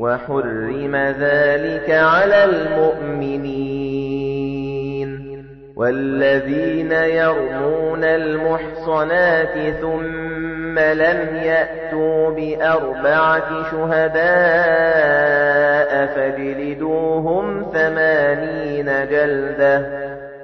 وَحُرِّمَ ذَلِكَ عَلَى الْمُؤْمِنِينَ وَالَّذِينَ يَرْمُونَ الْمُحْصَنَاتِ ثُمَّ لَمْ يَأْتُوا بِأَرْبَعَةِ شُهَدَاءَ فَاجْلِدُوهُمْ ثَمَانِينَ جَلْدَةً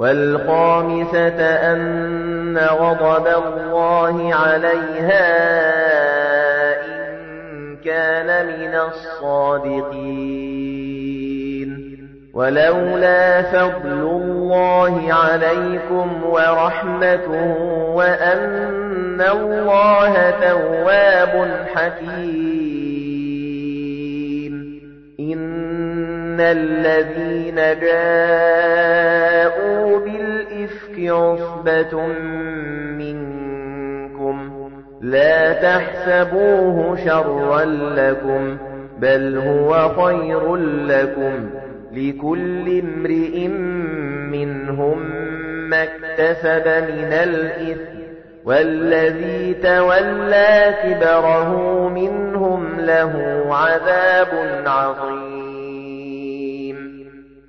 والخامسة أن غضب الله عليها إن كان من الصادقين. ولولا فضل الله عليكم ورحمته وأن الله تواب حكيم. إن الذين جاءوا بالإفك عصبة منكم لا تحسبوه شرا لكم بل هو خير لكم لكل امرئ منهم ما اكتسب من الإثم والذي تولى كبره منهم له عذاب عظيم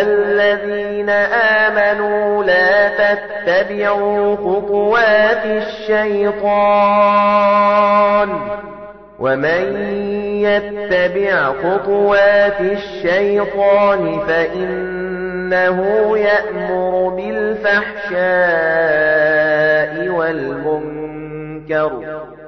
الذين آمنوا لا تتبعوا خطوات الشيطان ومن يتبع خطوات الشيطان فإنه يأمر بالفحشاء والمنكر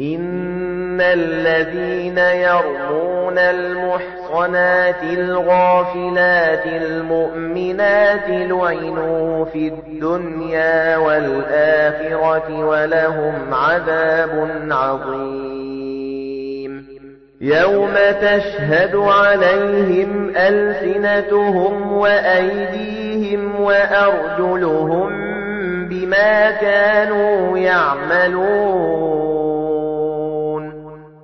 إِنَّ الَّذِينَ يَرْمُونَ الْمُحْصَنَاتِ الْغَافِلَاتِ الْمُؤْمِنَاتِ لُعِنُوا فِي الدُّنْيَا وَالْآخِرَةِ وَلَهُمْ عَذَابٌ عَظِيمٌ يَوْمَ تَشْهَدُ عَلَيْهِمْ أَلْسِنَتُهُمْ وَأَيْدِيهِمْ وَأَرْجُلُهُم بِمَا كَانُوا يَعْمَلُونَ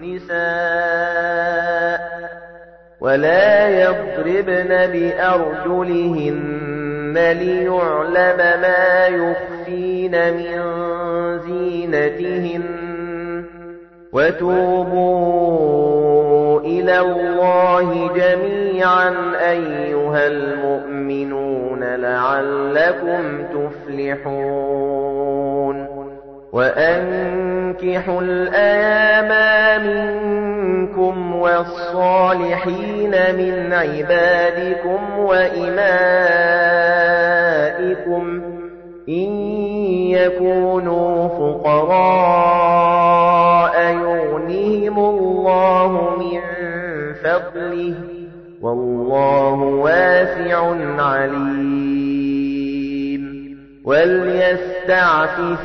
النِّسَاءِ وَلَا يَضْرِبْنَ بِأَرْجُلِهِنَّ لِيُعْلَمَ مَا يُخْفِينَ مِن زِينَتِهِنَّ وَتُوبُوا إِلَى اللَّهِ جَمِيعًا أَيُّهَا الْمُؤْمِنُونَ لَعَلَّكُمْ تُفْلِحُونَ وَأَنكِحُوا الْأَيَامَ مِنكُمْ وَالصَّالِحِينَ مِنْ عِبَادِكُمْ وَإِمَائِكُمْ إِن يَكُونُوا فُقَرَاءَ يُغْنِهِمُ اللَّهُ مِن فَضْلِهِ وَاللَّهُ وَاسِعٌ عَلِيمٌ. وَلْيَسْتَعْفِفِ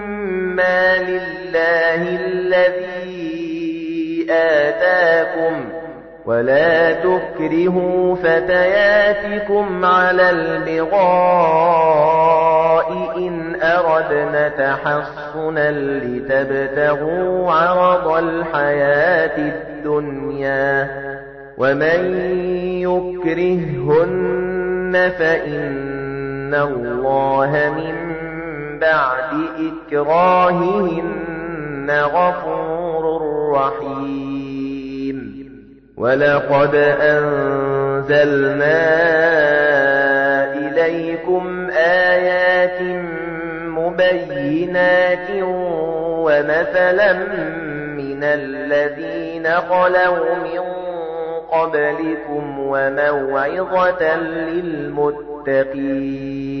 مِّمَّا لِلَّهِ الَّذِي آتَاكُمْ وَلَا تُكْرِهُوا فَتَيَاتِكُمْ عَلَى الْبِغَاءِ إِنْ أَرَدْنَ تَحَصُّنًا لِّتَبْتَغُوا عَرَضَ الْحَيَاةِ الدُّنْيَا وَمَن يُكْرِههُّنَّ فَإِنَّ اللَّهَ مِن بَعْدِ إِكْرَاهِهِنَّ غَفُورٌ رَّحِيمٌ. وَلَقَدْ أَنزَلْنَا إِلَيْكُمْ آيَاتٍ مُبَيِّنَاتٍ وَمَثَلًا مِنَ الَّذِينَ خَلَوْا مِن قَبْلِكُمْ وَمَوْعِظَةً لِّلْمُتَّقِينَ.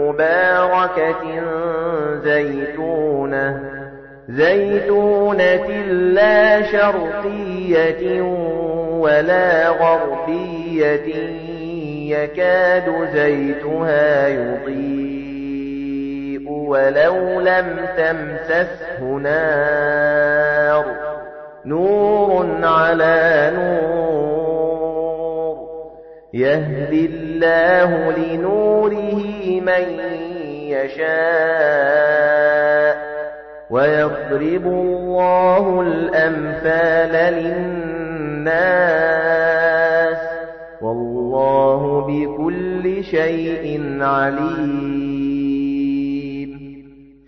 مُبَارَكَةٍ زَيْتُونَةٍ زَيْتُونَةٍ لَّا شَرْقِيَّةٍ وَلَا غَرْبِيَّةٍ يَكَادُ زَيْتُهَا يُضِيءُ وَلَوْ لَمْ تَمْسَسْهُ نَارٌ. نُورٌ عَلَى نُورٍ يَهْدِي اللَّهُ لِنُورِهِ مَن يَشَاءُ وَيَضْرِبُ اللَّهُ الْأَمْثَالَ لِلنَّاسِ وَاللَّهُ بِكُلِّ شَيْءٍ عَلِيمٌ.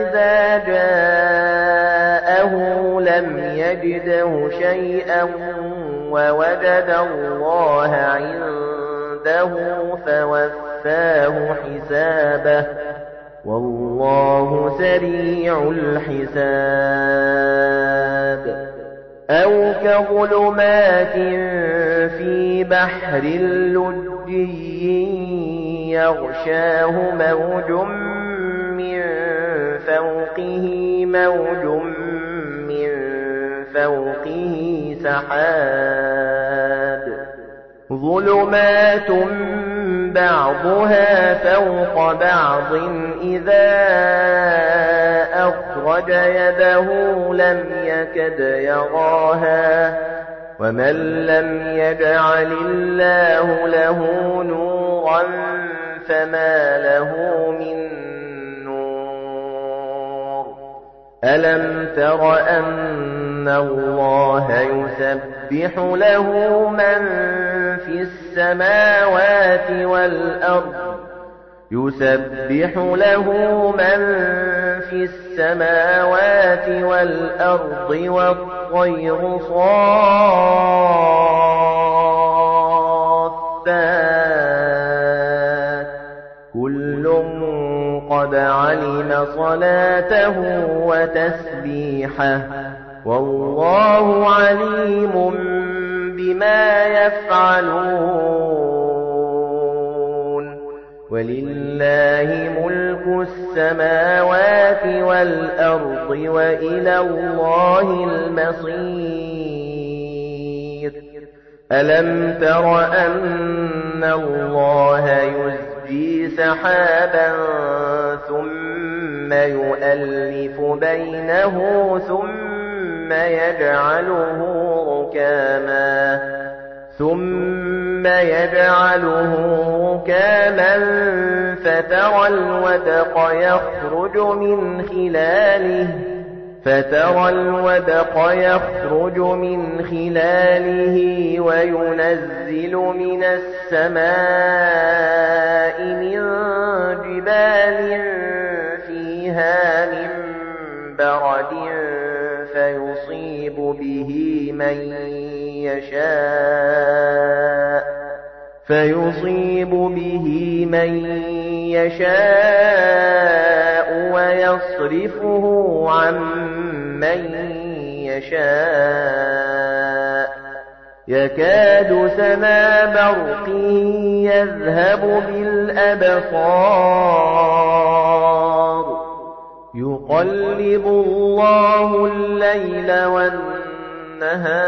إِذَا جَاءَهُ لَمْ يَجِدْهُ شَيْئًا وَوَجَدَ اللَّهَ عِندَهُ فَوَفَّاهُ حِسَابَهُ وَاللَّهُ سَرِيعُ الْحِسَابِ أَوْ كَظُلُمَاتٍ فِي بَحْرٍ لُّجِّيٍّ يَغْشَاهُ مَوْجٌ فَوْقِهِ مَوْجٌ مِّن فَوْقِهِ سَحَابٌ ظُلُمَاتٌ بَعْضُهَا فَوْقَ بَعْضٍ إِذَا أَخْرَجَ يَدَهُ لَمْ يَكَدْ يَرَاهَا وَمَن لَّمْ يَجْعَلِ اللَّهُ لَهُ نُورًا فَمَا لَهُ مِن أَلَمْ تَرَ أَنَّ اللَّهَ يُسَبِّحُ لَهُ مَن فِي السَّمَاوَاتِ وَالْأَرْضِ؟ يُسَبِّحُ لَهُ مَن فِي السَّمَاوَاتِ وَالْأَرْضِ وَالطَّيْرُ صَافَّاتٍ صَلَاتَهُ وَتَسْبِيحَهُ. وَاللَّهُ عَلِيمٌ بما يفعلون. ولله ملك السماوات والأرض وإلى الله المصير. ألم تر أن الله يزجي سحابا ثم يؤلف بينه ثم يجعله ركاما ثم يجعله ركاما فترى الودق يخرج من خلاله فترى الودق يخرج من خلاله وينزل من السماء من جبال فيها من برد فيصيب به من يشاء فيصيب به من يشاء ويصرفه عن من يشاء يكاد سنا برقه يذهب بالأبصار يقلب الله الليل والنهار.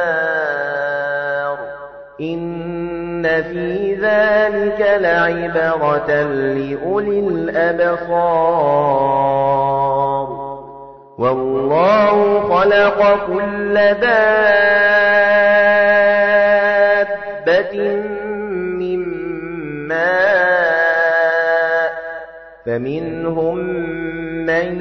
إن في ذلك لعبرة لأولي الأبصار. والله خلق كل دابة من ماء فمنهم من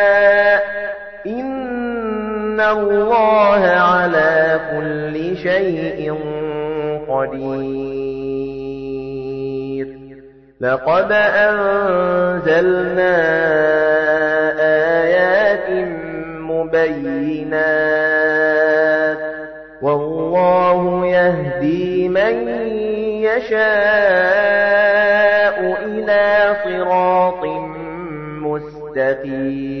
إن الله على كل شيء قدير. لقد أنزلنا آيات مبينات والله يهدي من يشاء إلى صراط مستقيم.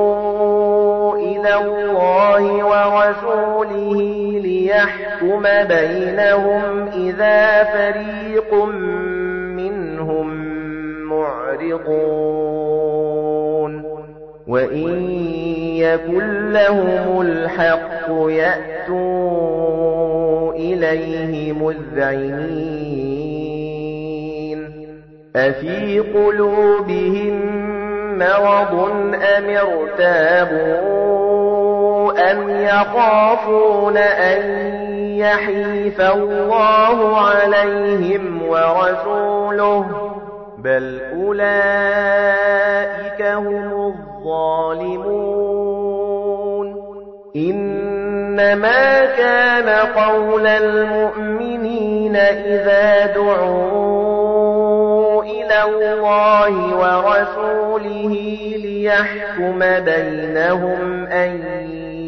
الله ورسوله ليحكم بينهم إذا فريق منهم معرضون. وإن يكن لهم الحق يأتوا إليه مذعنين. أفي قلوبهم مرض أم ارتابوا أم يخافون أن يحيف الله عليهم ورسوله بل أولئك هم الظالمون إنما كان قول المؤمنين إذا دعوا إلى الله ورسوله ليحكم بينهم أن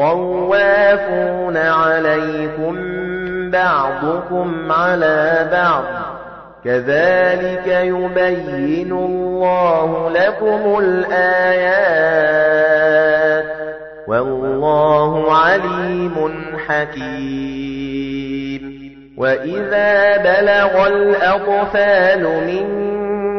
طَوَّافُونَ عَلَيْكُمْ بَعْضُكُمْ عَلَى بَعْضٍ كَذَلِكَ يُبَيِّنُ اللَّهُ لَكُمُ الْآيَاتِ وَاللَّهُ عَلِيمٌ حَكِيمٌ وَإِذَا بَلَغَ الْأَطْفَالُ مِنكُمُ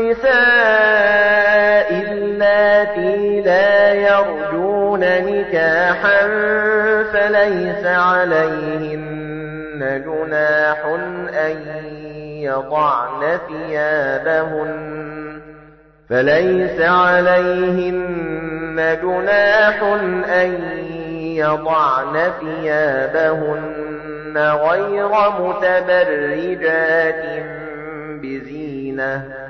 النِّسَاءِ اللَّاتِي لَا يَرْجُونَ نِكَاحًا فَلَيْسَ عَلَيْهِنَّ جُنَاحٌ أَن يَضَعْنَ ثِيَابَهُنَّ فَلَيْسَ عَلَيْهِنَّ جُنَاحٌ أَن يَضَعْنَ ثِيَابَهُنَّ غَيْرَ مُتَبَرِّجَاتٍ بِزِينَةٍ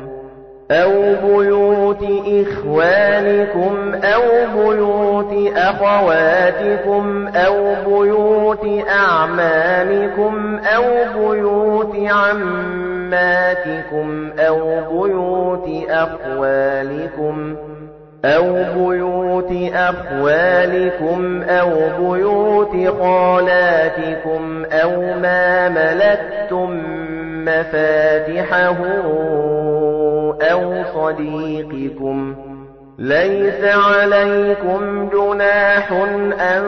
أو بيوت إخوانكم أو بيوت أخواتكم أو بيوت أعمامكم أو بيوت عماتكم أو بيوت أخوالكم أو بيوت أخوالكم أو بيوت خالاتكم أو ما ملكتم مفاتحه أو صديقكم. ليس عليكم جناح أن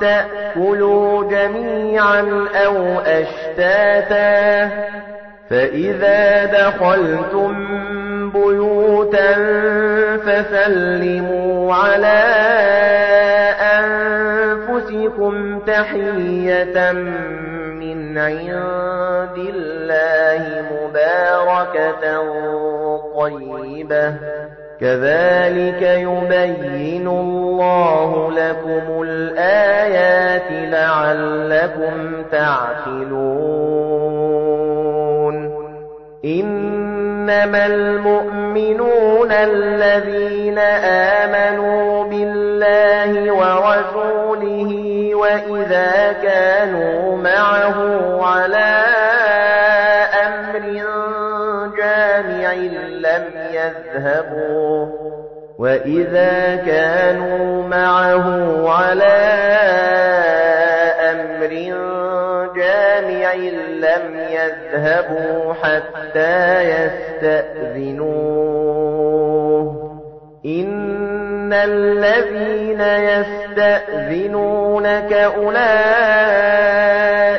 تأكلوا جميعا أو أشتاتا. فإذا دخلتم بيوتا فسلموا على أنفسكم تحية من عند الله مباركة طيبة. كذلك يبين الله لكم الآيات لعلكم تعقلون. إنما المؤمنون الذين آمنوا بالله ورسوله وإذا كانوا معه على جامع لم يذهبوا. وإذا كانوا معه على أمر جامع لم يذهبوا حتى يستأذنوه. إن الذين يستأذنونك أولئك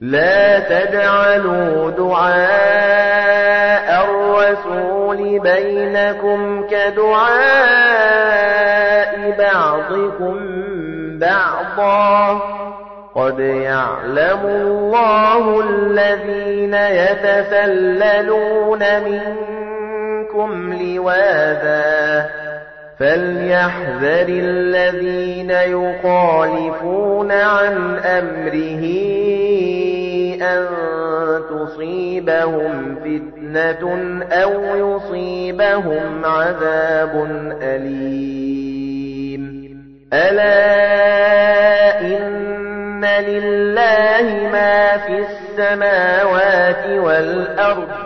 لا تجعلوا دعاء الرسول بينكم كدعاء بعضكم بعضا. قد يعلم الله الذين يتسللون منكم لواذا. فليحذر الذين يخالفون عن أمره أن تصيبهم فتنة أو يصيبهم عذاب أليم ألا إن لله ما في السماوات والأرض